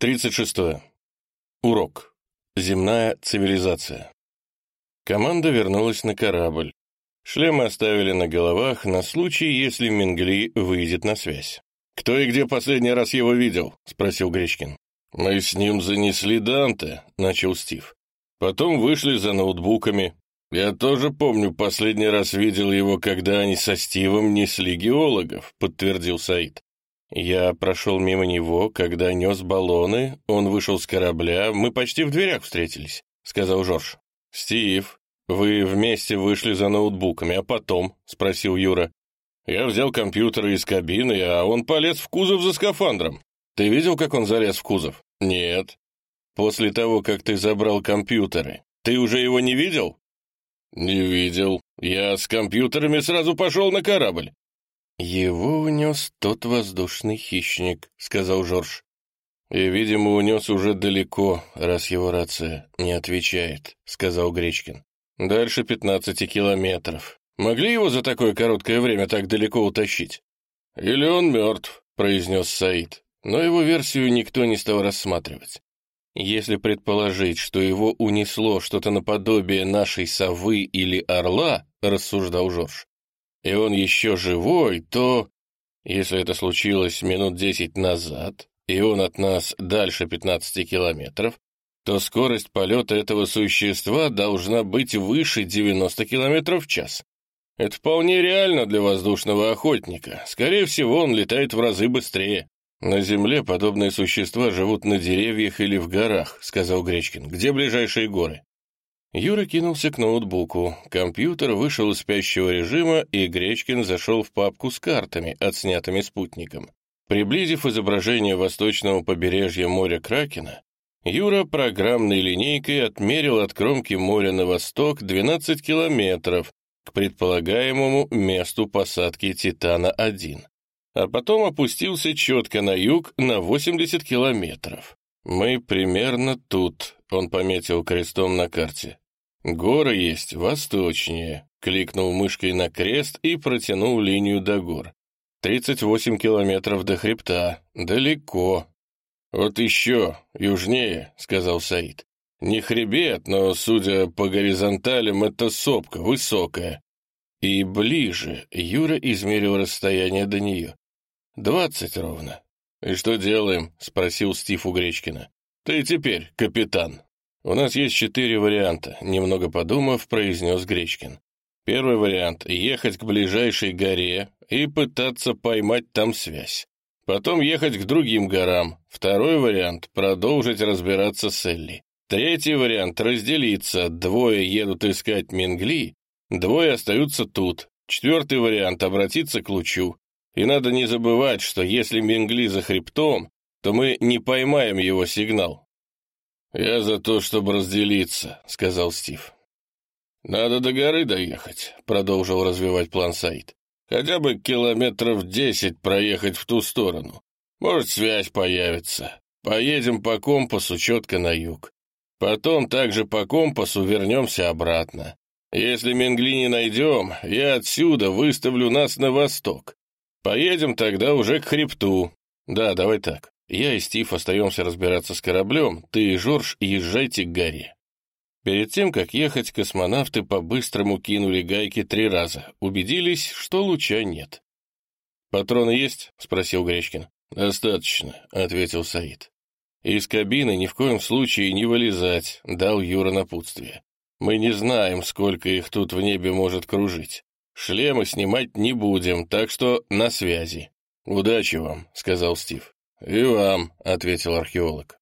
36. Урок. Земная цивилизация. Команда вернулась на корабль. Шлемы оставили на головах на случай, если Мингли выйдет на связь. «Кто и где последний раз его видел?» — спросил Гречкин. «Мы с ним занесли Данте», — начал Стив. «Потом вышли за ноутбуками. Я тоже помню, последний раз видел его, когда они со Стивом несли геологов», — подтвердил Саид. Я прошел мимо него, когда нес баллоны, он вышел с корабля, мы почти в дверях встретились», — сказал Жорж. «Стив, вы вместе вышли за ноутбуками, а потом?» — спросил Юра. «Я взял компьютеры из кабины, а он полез в кузов за скафандром. Ты видел, как он залез в кузов?» «Нет». «После того, как ты забрал компьютеры, ты уже его не видел?» «Не видел. Я с компьютерами сразу пошел на корабль. «Его унес тот воздушный хищник», — сказал Жорж. «И, видимо, унес уже далеко, раз его рация не отвечает», — сказал Гречкин. «Дальше пятнадцати километров. Могли его за такое короткое время так далеко утащить?» «Или он мертв», — произнес Саид. Но его версию никто не стал рассматривать. Если предположить, что его унесло что-то наподобие нашей совы или орла, рассуждал Жорж, и он еще живой, то... Если это случилось минут десять назад, и он от нас дальше 15 километров, то скорость полета этого существа должна быть выше 90 километров в час. Это вполне реально для воздушного охотника. Скорее всего, он летает в разы быстрее. На Земле подобные существа живут на деревьях или в горах, сказал Гречкин. Где ближайшие горы? Юра кинулся к ноутбуку. Компьютер вышел из спящего режима, и Гречкин зашел в папку с картами, отснятыми спутником. Приблизив изображение восточного побережья моря Кракена, Юра программной линейкой отмерил от кромки моря на восток 12 километров к предполагаемому месту посадки «Титана-1», а потом опустился четко на юг на 80 километров. «Мы примерно тут», — он пометил крестом на карте. «Горы есть восточнее», — кликнул мышкой на крест и протянул линию до гор. «Тридцать восемь километров до хребта. Далеко». «Вот еще, южнее», — сказал Саид. «Не хребет, но, судя по горизонталям, это сопка, высокая». И ближе Юра измерил расстояние до нее. «Двадцать ровно». «И что делаем?» — спросил Стив у Гречкина. «Ты теперь капитан». «У нас есть четыре варианта», — немного подумав, произнес Гречкин. «Первый вариант — ехать к ближайшей горе и пытаться поймать там связь. Потом ехать к другим горам. Второй вариант — продолжить разбираться с Элли. Третий вариант — разделиться. Двое едут искать Мингли, двое остаются тут. Четвертый вариант — обратиться к лучу. И надо не забывать, что если Мингли за хребтом, то мы не поймаем его сигнал. «Я за то, чтобы разделиться», — сказал Стив. «Надо до горы доехать», — продолжил развивать план Саид. «Хотя бы километров десять проехать в ту сторону. Может, связь появится. Поедем по компасу четко на юг. Потом также по компасу вернемся обратно. Если Менгли не найдем, я отсюда выставлю нас на восток. Поедем тогда уже к хребту. Да, давай так. Я и Стив остаемся разбираться с кораблем, ты и Жорж езжайте к горе». Перед тем, как ехать, космонавты по-быстрому кинули гайки три раза, убедились, что луча нет. «Патроны есть?» — спросил Гречкин. «Достаточно», — ответил Саид. «Из кабины ни в коем случае не вылезать», — дал Юра напутствие. «Мы не знаем, сколько их тут в небе может кружить. Шлемы снимать не будем, так что на связи». «Удачи вам», — сказал Стив. «И вам», — ответил археолог.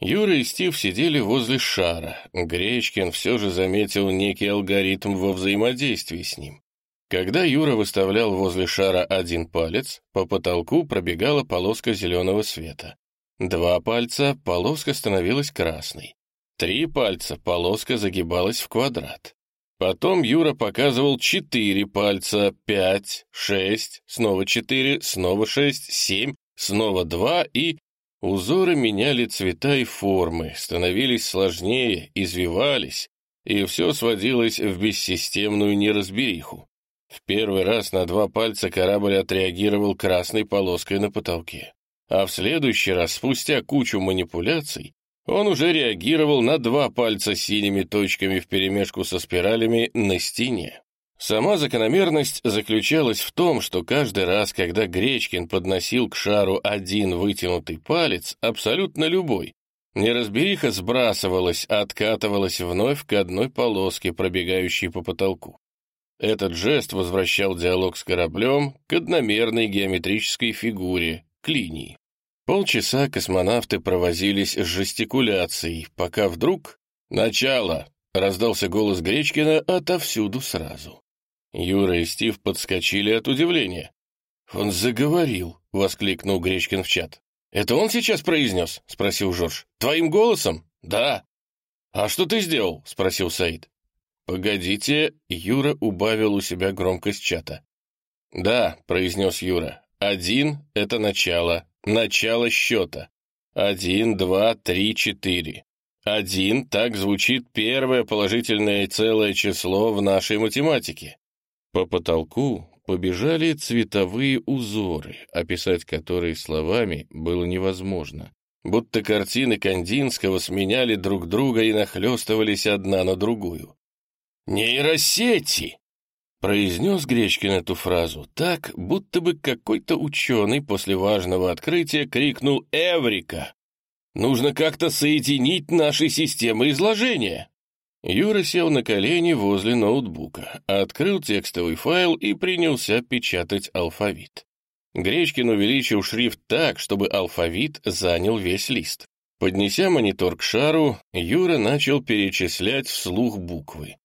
Юра и Стив сидели возле шара. Гречкин все же заметил некий алгоритм во взаимодействии с ним. Когда Юра выставлял возле шара один палец, по потолку пробегала полоска зеленого света. Два пальца — полоска становилась красной. Три пальца — полоска загибалась в квадрат. Потом Юра показывал четыре пальца, пять, шесть, снова четыре, снова шесть, семь, снова два, и узоры меняли цвета и формы, становились сложнее, извивались, и все сводилось в бессистемную неразбериху. В первый раз на два пальца корабль отреагировал красной полоской на потолке. а в следующий раз, спустя кучу манипуляций, он уже реагировал на два пальца синими точками вперемешку со спиралями на стене. Сама закономерность заключалась в том, что каждый раз, когда Гречкин подносил к шару один вытянутый палец, абсолютно любой, неразбериха сбрасывалась, откатывалась вновь к одной полоске, пробегающей по потолку. Этот жест возвращал диалог с кораблем к одномерной геометрической фигуре, к линии. Полчаса космонавты провозились с жестикуляцией, пока вдруг «Начало!» — раздался голос Гречкина отовсюду сразу. Юра и Стив подскочили от удивления. «Он заговорил!» — воскликнул Гречкин в чат. «Это он сейчас произнес?» — спросил Жорж. «Твоим голосом?» «Да». «А что ты сделал?» — спросил Саид. «Погодите», — Юра убавил у себя громкость чата. «Да», — произнес Юра, — «один — это начало, начало счета. Один, два, три, четыре. Один — так звучит первое положительное целое число в нашей математике. По потолку побежали цветовые узоры, описать которые словами было невозможно. Будто картины Кандинского сменяли друг друга и нахлестывались одна на другую. «Нейросети!» Произнес Гречкин эту фразу так, будто бы какой-то ученый после важного открытия крикнул «Эврика!» «Нужно как-то соединить наши системы изложения!» Юра сел на колени возле ноутбука, открыл текстовый файл и принялся печатать алфавит. Гречкин увеличил шрифт так, чтобы алфавит занял весь лист. Поднеся монитор к шару, Юра начал перечислять вслух буквы.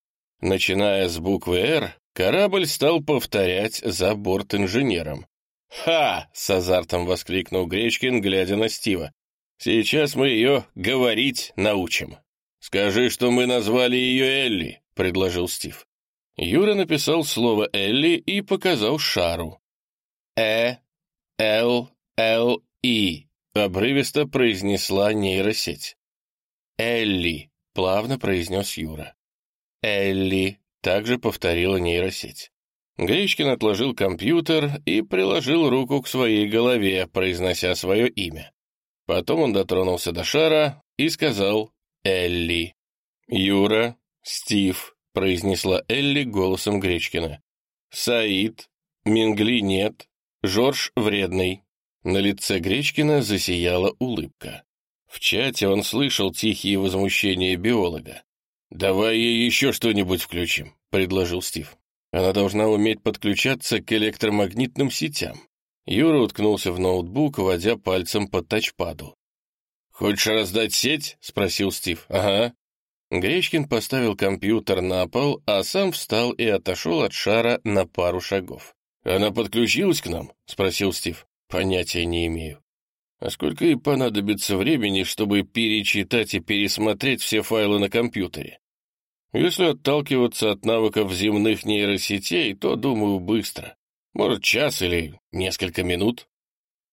Начиная с буквы «Р», корабль стал повторять за борт-инженером. «Ха!» — с азартом воскликнул Гречкин, глядя на Стива. «Сейчас мы ее говорить научим». «Скажи, что мы назвали ее Элли», — предложил Стив. Юра написал слово «Элли» и показал шару. «Э, Л, Л, И», — обрывисто произнесла нейросеть. «Элли», — плавно произнес Юра. «Элли», — также повторила нейросеть. Гречкин отложил компьютер и приложил руку к своей голове, произнося свое имя. Потом он дотронулся до шара и сказал Элли. Юра, Стив, произнесла Элли голосом Гречкина. Саид, Мингли нет, Жорж вредный. На лице Гречкина засияла улыбка. В чате он слышал тихие возмущения биолога. «Давай ей еще что-нибудь включим», — предложил Стив. «Она должна уметь подключаться к электромагнитным сетям». Юра уткнулся в ноутбук, водя пальцем по тачпаду. «Хочешь раздать сеть?» — спросил Стив. «Ага». Гречкин поставил компьютер на пол, а сам встал и отошел от шара на пару шагов. «Она подключилась к нам?» — спросил Стив. «Понятия не имею». «А сколько ей понадобится времени, чтобы перечитать и пересмотреть все файлы на компьютере?» «Если отталкиваться от навыков земных нейросетей, то, думаю, быстро. Может, час или несколько минут».